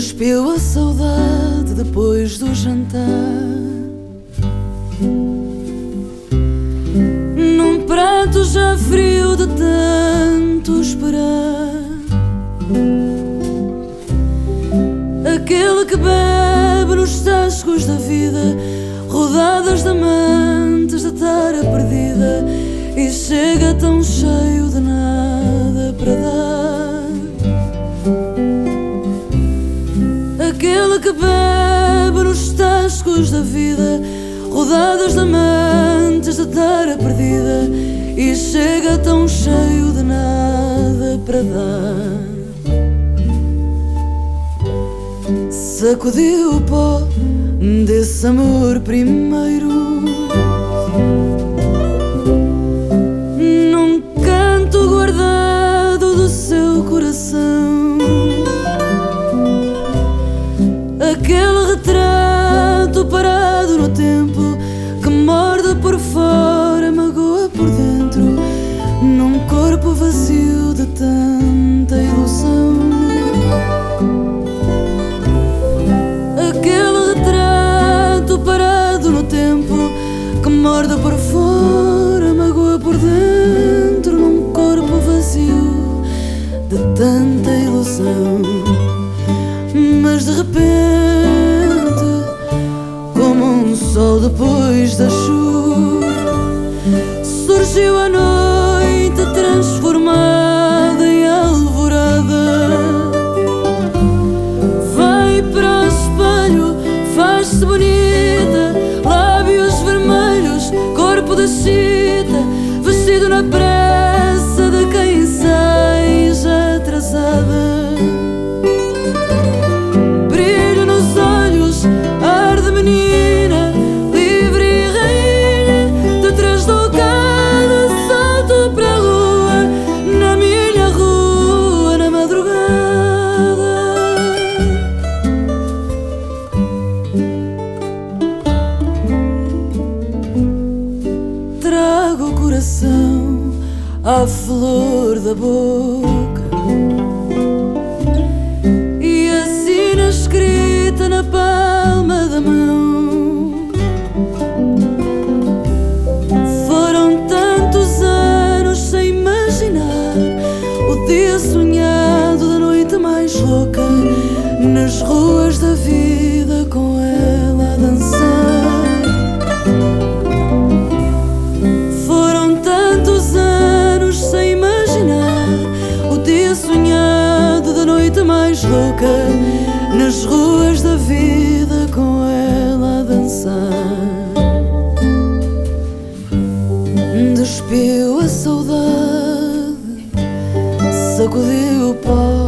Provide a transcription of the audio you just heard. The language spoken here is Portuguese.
Despiu a saudade depois do jantar. Num prato já frio de tanto esperar. Aquele que bebe nos tascos da vida, rodadas de amantes da tara perdida, e chega tão cheio da vida, rodadas de amantes da tara perdida, e chega tão cheio de nada para dar. Sacudiu o pó desse amor primeiro. Vazio de tanta ilusão. Aquele retrato parado no tempo que morde por fora, magoa por dentro, num corpo vazio de tanta ilusão. Mas de repente, como um sol depois da chuva, surgiu a noite corpo coração à flor da boca e assina escrita na palma da mão. Foram tantos anos sem imaginar o dia sonhado da noite mais louca nas ruas da vida com ela da vida com ela a dançar. Despiu a saudade, sacudiu o pó